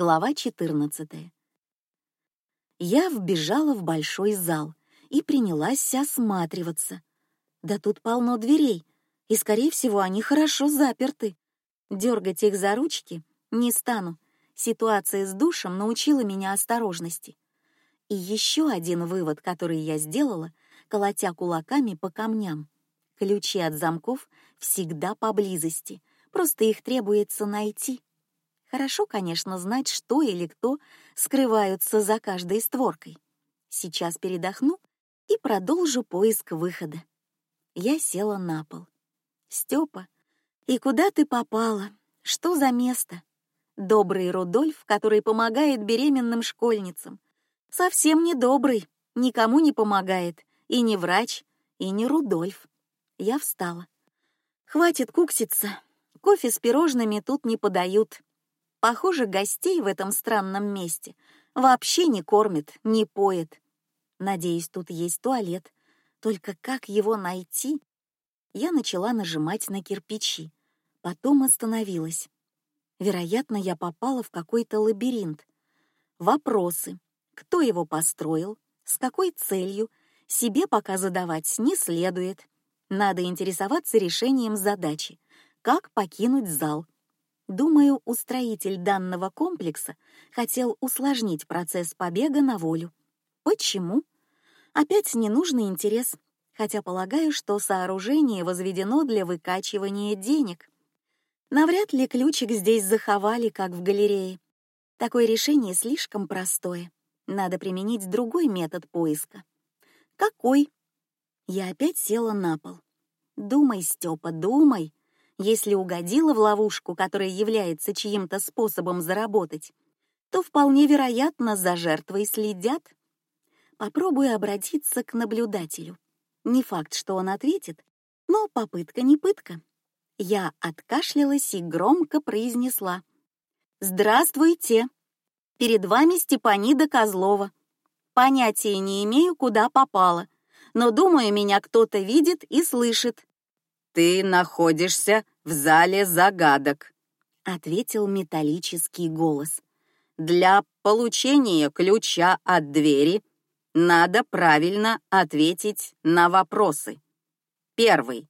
Глава 14. Я вбежала в большой зал и принялась осматриваться. Да тут полно дверей, и, скорее всего, они хорошо заперты. Дергать их за ручки не стану. Ситуация с душем научила меня осторожности. И еще один вывод, который я сделала, колотя кулаками по камням. Ключи от замков всегда поблизости, просто их требуется найти. Хорошо, конечно, знать, что или кто скрываются за каждой створкой. Сейчас передохну и продолжу поиск выхода. Я села на пол. Степа, и куда ты попала? Что за место? Добрый Рудольф, который помогает беременным школьницам, совсем не добрый, никому не помогает, и не врач, и не Рудольф. Я встала. Хватит кукситься. Кофе с пирожными тут не подают. Похоже, гостей в этом странном месте вообще не кормят, не поят. Надеюсь, тут есть туалет. Только как его найти? Я начала нажимать на кирпичи, потом остановилась. Вероятно, я попала в какой-то лабиринт. Вопросы: кто его построил, с какой целью, себе пока задавать не следует. Надо интересоваться решением задачи: как покинуть зал Думаю, устроитель данного комплекса хотел усложнить процесс побега на волю. Почему? Опять ненужный интерес, хотя полагаю, что сооружение возведено для выкачивания денег. Навряд ли ключик здесь заховали, как в галерее. Такое решение слишком простое. Надо применить другой метод поиска. Какой? Я опять села на пол. Думай, Степа, думай. Если угодила в ловушку, которая является чьим-то способом заработать, то вполне вероятно за жертвой следят. Попробую обратиться к наблюдателю. Не факт, что он ответит, но попытка не пытка. Я откашлялась и громко произнесла: "Здравствуйте. Перед вами Степанида Козлова. Понятия не имею, куда попала, но думаю, меня кто-то видит и слышит. «Ты находишься в зале загадок», — ответил металлический голос. «Для получения ключа от двери надо правильно ответить на вопросы. Первый.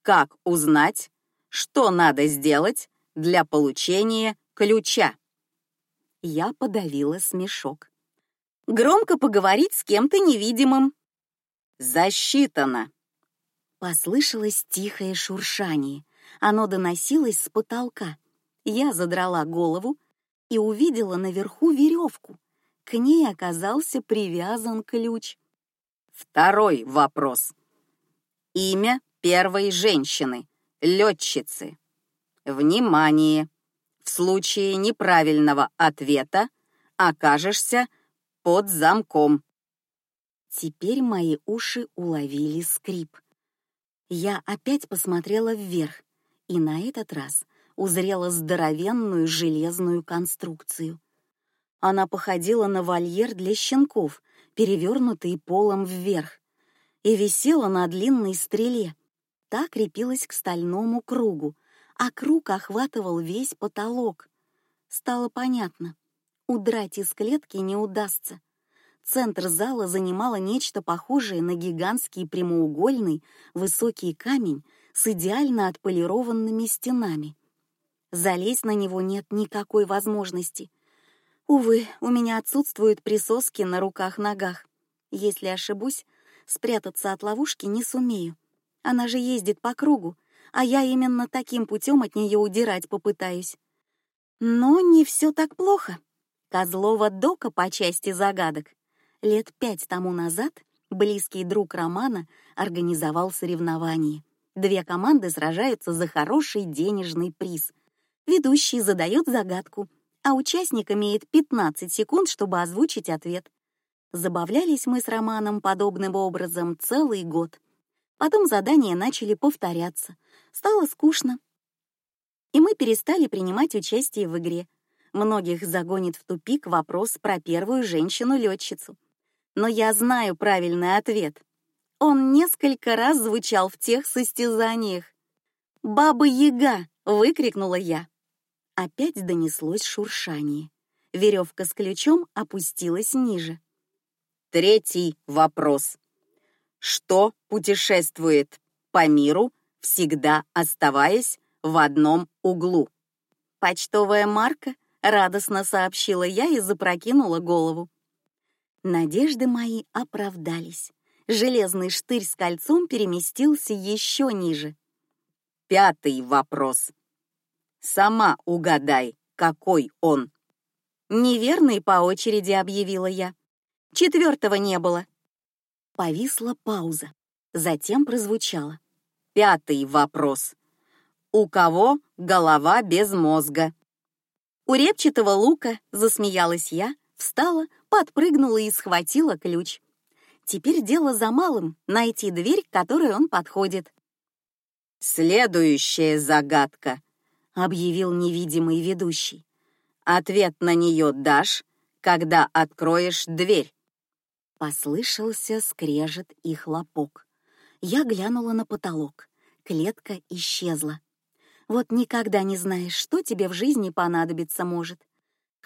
Как узнать, что надо сделать для получения ключа?» Я подавила смешок. «Громко поговорить с кем-то невидимым». «Засчитано», Послышалось тихое шуршание. Оно доносилось с потолка. Я задрала голову и увидела наверху веревку. К ней оказался привязан ключ. Второй вопрос. Имя первой женщины, летчицы. Внимание! В случае неправильного ответа окажешься под замком. Теперь мои уши уловили скрип. Я опять посмотрела вверх и на этот раз узрела здоровенную железную конструкцию. Она походила на вольер для щенков, перевернутый полом вверх, и висела на длинной стреле. Та крепилась к стальному кругу, а круг охватывал весь потолок. Стало понятно, удрать из клетки не удастся. Центр зала занимало нечто похожее на гигантский прямоугольный высокий камень с идеально отполированными стенами. Залезть на него нет никакой возможности. Увы, у меня отсутствуют присоски на руках-ногах. Если ошибусь, спрятаться от ловушки не сумею. Она же ездит по кругу, а я именно таким путем от нее удирать попытаюсь. Но не все так плохо. Козлова дока по части загадок Лет пять тому назад близкий друг Романа организовал соревнование. Две команды сражаются за хороший денежный приз. Ведущий задает загадку, а участник имеет 15 секунд, чтобы озвучить ответ. Забавлялись мы с Романом подобным образом целый год. Потом задания начали повторяться. Стало скучно. И мы перестали принимать участие в игре. Многих загонит в тупик вопрос про первую женщину-летчицу но я знаю правильный ответ. Он несколько раз звучал в тех состязаниях. «Баба Яга!» — выкрикнула я. Опять донеслось шуршание. Веревка с ключом опустилась ниже. Третий вопрос. Что путешествует по миру, всегда оставаясь в одном углу? Почтовая марка, радостно сообщила я и запрокинула голову. Надежды мои оправдались. Железный штырь с кольцом переместился еще ниже. Пятый вопрос. Сама угадай, какой он. Неверный по очереди объявила я. Четвертого не было. Повисла пауза. Затем прозвучало. Пятый вопрос. У кого голова без мозга? У репчатого лука, засмеялась я, встала, подпрыгнула и схватила ключ. Теперь дело за малым — найти дверь, к которой он подходит. Следующая загадка, объявил невидимый ведущий. Ответ на нее дашь, когда откроешь дверь. Послышался скрежет и хлопок. Я глянула на потолок. Клетка исчезла. Вот никогда не знаешь, что тебе в жизни понадобится может.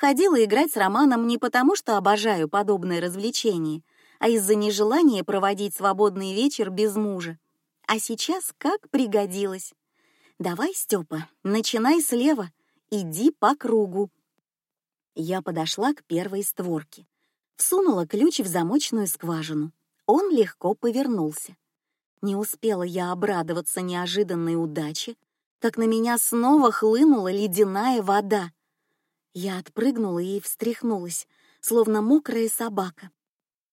Ходила играть с Романом не потому, что обожаю подобные развлечения, а из-за нежелания проводить свободный вечер без мужа. А сейчас как пригодилось. Давай, Степа, начинай слева, иди по кругу. Я подошла к первой створке, всунула ключ в замочную скважину. Он легко повернулся. Не успела я обрадоваться неожиданной удаче, как на меня снова хлынула ледяная вода. Я отпрыгнула и встряхнулась, словно мокрая собака.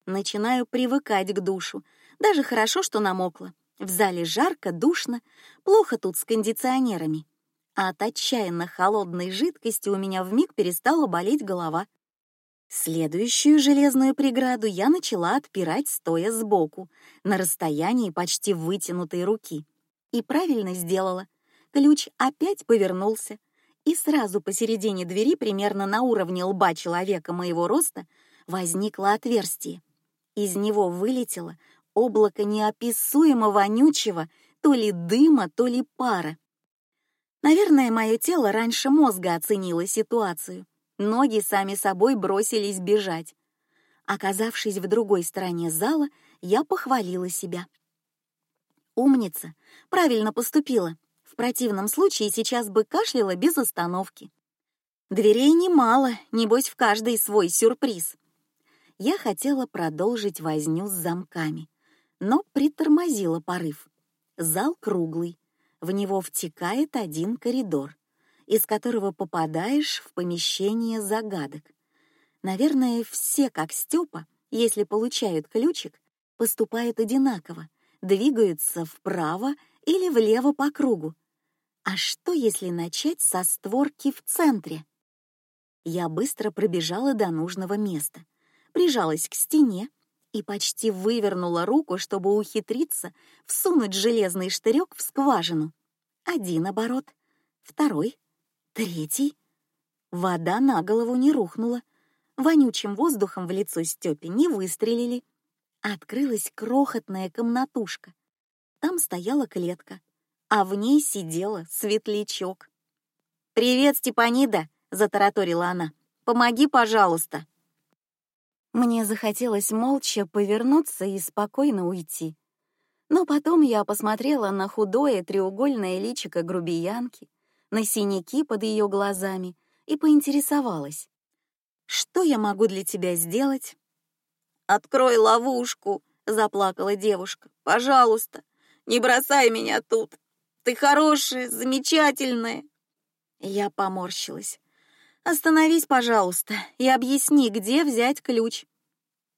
Начинаю привыкать к душу. Даже хорошо, что намокла. В зале жарко, душно, плохо тут с кондиционерами. А от отчаянно холодной жидкости у меня вмиг перестала болеть голова. Следующую железную преграду я начала отпирать стоя сбоку, на расстоянии почти вытянутой руки. И правильно сделала. Ключ опять повернулся, и сразу посередине двери, примерно на уровне лба человека моего роста, возникло отверстие. Из него вылетело облако неописуемо вонючего, то ли дыма, то ли пара. Наверное, мое тело раньше мозга оценило ситуацию. Ноги сами собой бросились бежать. Оказавшись в другой стороне зала, я похвалила себя. Умница, правильно поступила. Противном случае сейчас бы кашляла без остановки. Дверей немало, небось в каждой свой сюрприз. Я хотела продолжить возню с замками, но притормозила порыв. Зал круглый, в него втекает один коридор, из которого попадаешь в помещение загадок. Наверное, все, как Степа, если получают ключик, поступают одинаково, двигаются вправо или влево по кругу. А что, если начать со створки в центре? Я быстро пробежала до нужного места, прижалась к стене и почти вывернула руку, чтобы ухитриться всунуть железный штырек в скважину. Один оборот, второй, третий. Вода на голову не рухнула, вонючим воздухом в лицо Степе не выстрелили. Открылась крохотная комнатушка. Там стояла клетка, а в ней сидела светлячок. «Привет, Степанида!» — затараторила она. «Помоги, пожалуйста!» Мне захотелось молча повернуться и спокойно уйти. Но потом я посмотрела на худое треугольное личико грубиянки, на синяки под ее глазами и поинтересовалась. «Что я могу для тебя сделать?» «Открой ловушку!» — заплакала девушка. «Пожалуйста, не бросай меня тут!» Ты хорошая, замечательная. Я поморщилась. Остановись, пожалуйста, и объясни, где взять ключ.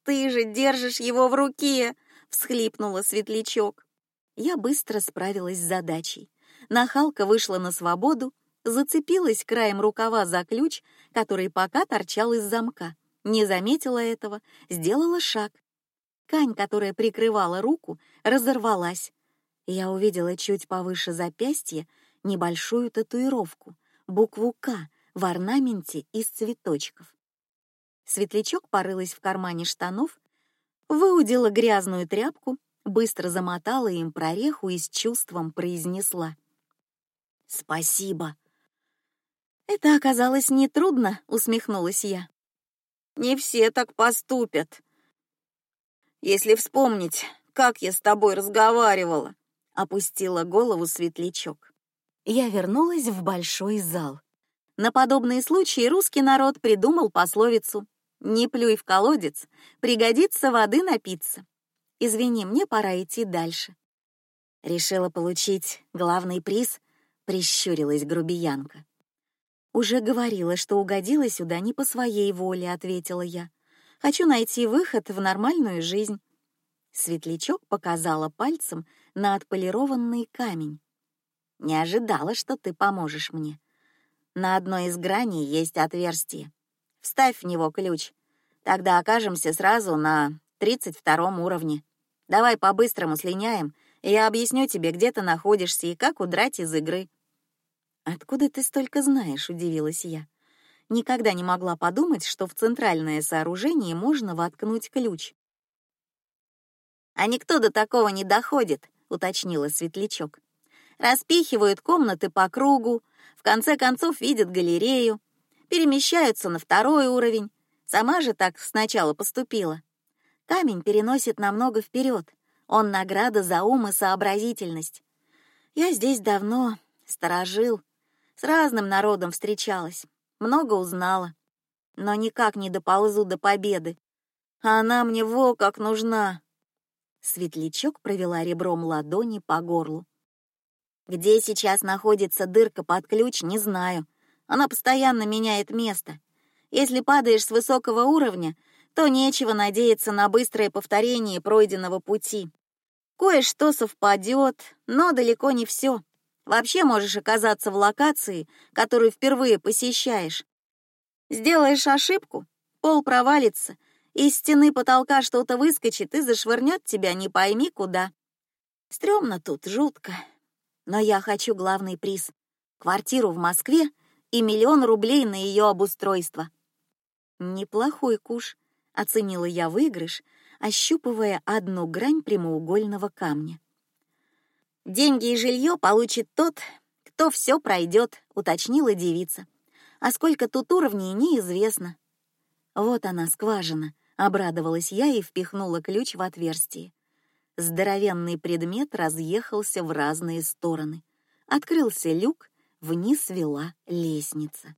Ты же держишь его в руке, всхлипнула Светлячок. Я быстро справилась с задачей. Нахалка вышла на свободу, зацепилась краем рукава за ключ, который пока торчал из замка. Не заметила этого, сделала шаг. Кань, которая прикрывала руку, разорвалась, я увидела чуть повыше запястья небольшую татуировку, букву К в орнаменте из цветочков. Светлячок порылась в кармане штанов, выудила грязную тряпку, быстро замотала им прореху и с чувством произнесла: "Спасибо". Это оказалось нетрудно, усмехнулась я. Не все так поступят. Если вспомнить, как я с тобой разговаривала, опустила голову светлячок. Я вернулась в большой зал. На подобные случаи русский народ придумал пословицу: "Не плюй в колодец, пригодится воды напиться". Извини, мне пора идти дальше. Решила получить главный приз, прищурилась грубиянка. Уже говорила, что угодила сюда не по своей воле, ответила я. Хочу найти выход в нормальную жизнь. Светлячок показала пальцем на отполированный камень. Не ожидала, что ты поможешь мне. На одной из граней есть отверстие. Вставь в него ключ. Тогда окажемся сразу на тридцать втором уровне. Давай по-быстрому слиняем, и я объясню тебе, где ты находишься и как удрать из игры. Откуда ты столько знаешь? удивилась я. Никогда не могла подумать, что в центральное сооружение можно воткнуть ключ. А никто до такого не доходит, уточнила Светлячок. Распихивают комнаты по кругу, в конце концов видят галерею, перемещаются на второй уровень. Сама же так сначала поступила. Камень переносит намного вперед. Он награда за ум и сообразительность. Я здесь давно, сторожил, с разным народом встречалась, много узнала, но никак не доползу до победы. А она мне во как нужна. Светлячок провела ребром ладони по горлу. Где сейчас находится дырка под ключ, не знаю. Она постоянно меняет место. Если падаешь с высокого уровня, то нечего надеяться на быстрое повторение пройденного пути. Кое-что совпадет, но далеко не все. Вообще можешь оказаться в локации, которую впервые посещаешь. Сделаешь ошибку, пол провалится, из стены потолка что-то выскочит и зашвырнет тебя не пойми куда. Стремно тут, жутко. Но я хочу главный приз — квартиру в Москве и миллион рублей на ее обустройство. Неплохой куш, оценила я выигрыш, ощупывая одну грань прямоугольного камня. Деньги и жилье получит тот, кто все пройдет, уточнила девица. А сколько тут уровней неизвестно. Вот она скважина, обрадовалась я и впихнула ключ в отверстие. Здоровенный предмет разъехался в разные стороны. Открылся люк, вниз вела лестница.